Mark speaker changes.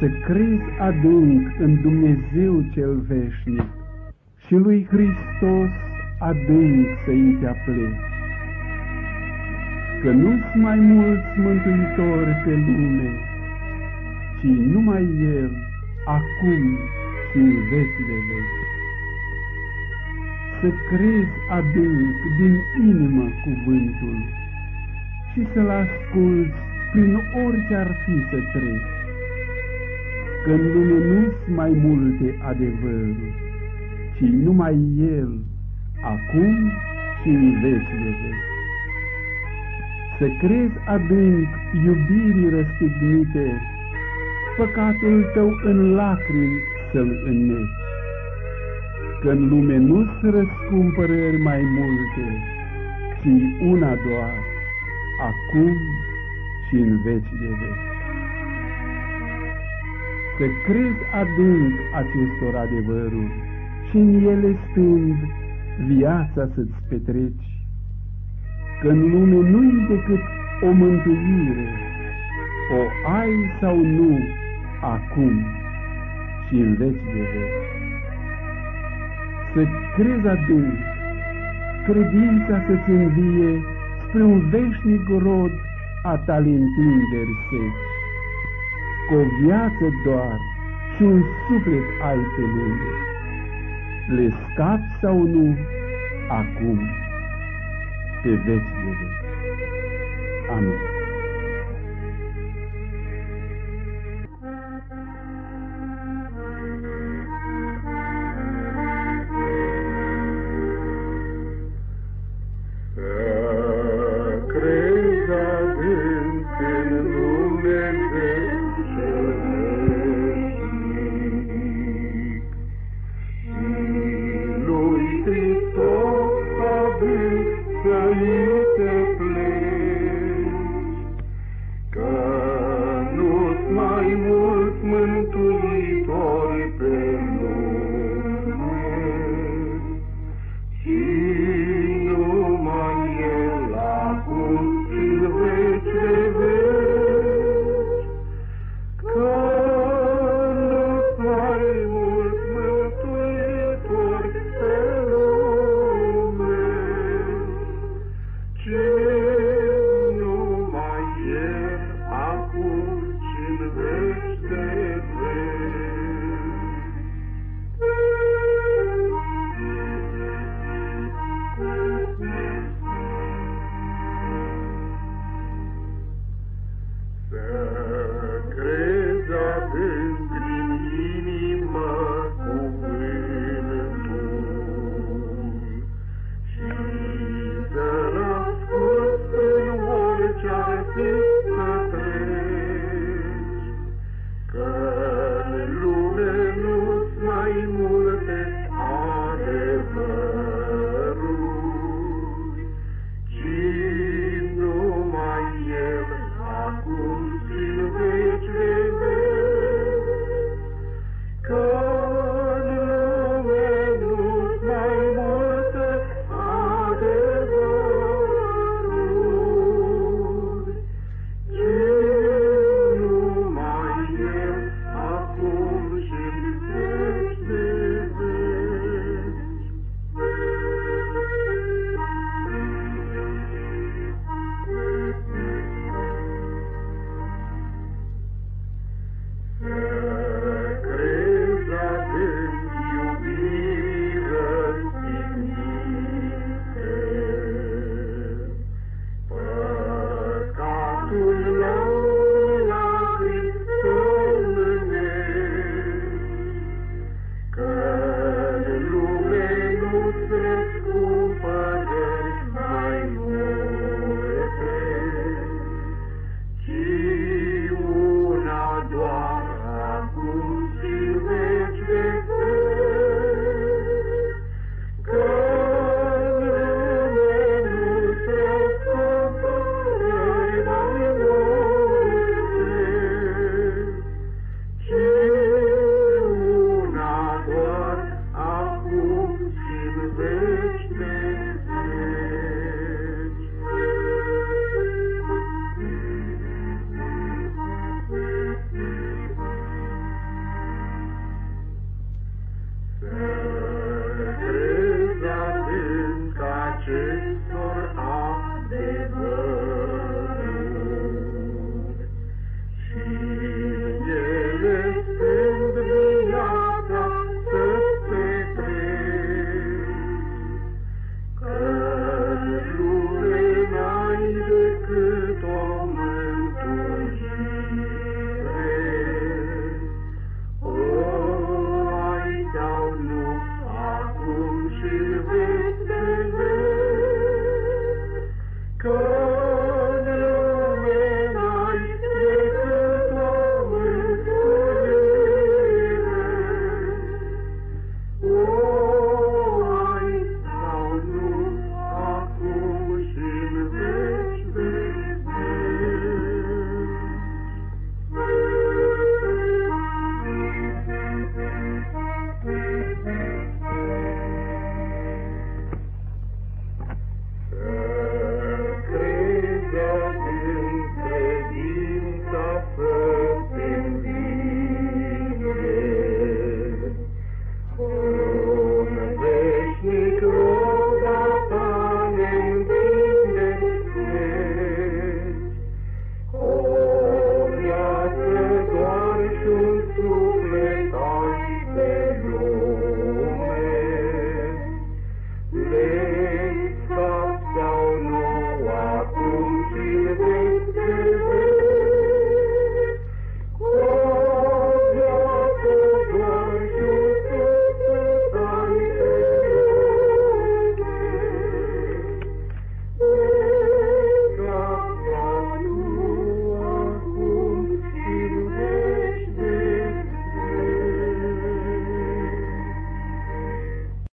Speaker 1: să crezi adânc în Dumnezeu cel veșnic și lui Hristos adânc să-i te apleci. Că nu-s mai mulți mântuitori pe lume, ci numai El, acum și în vecile veci. Să crezi adânc din inimă cuvântul și să-l asculți prin orice ar fi să treci că în lume nu mai multe adevăruri, ci numai El, acum și în vecile veci. Să crezi adânc iubirii răstignite, păcatul tău în lacrimi să-l înneci, că în lume nu-ți răscumpărări mai multe, ci una doar, acum și în vecile veci să crezi adânc acestor adevăruri și în ele stând viața să-ți petreci, că în lume nu-i decât o mântuire, o ai sau nu acum și în veci de veci. Să crezi adânc, credința să-ți învie spre un veșnic rod a talentinderi seci cu o viață doar și un suflet ai pe lume. Le scapi sau nu, acum, pe veci de veci. Amin. Thank you. Thank you.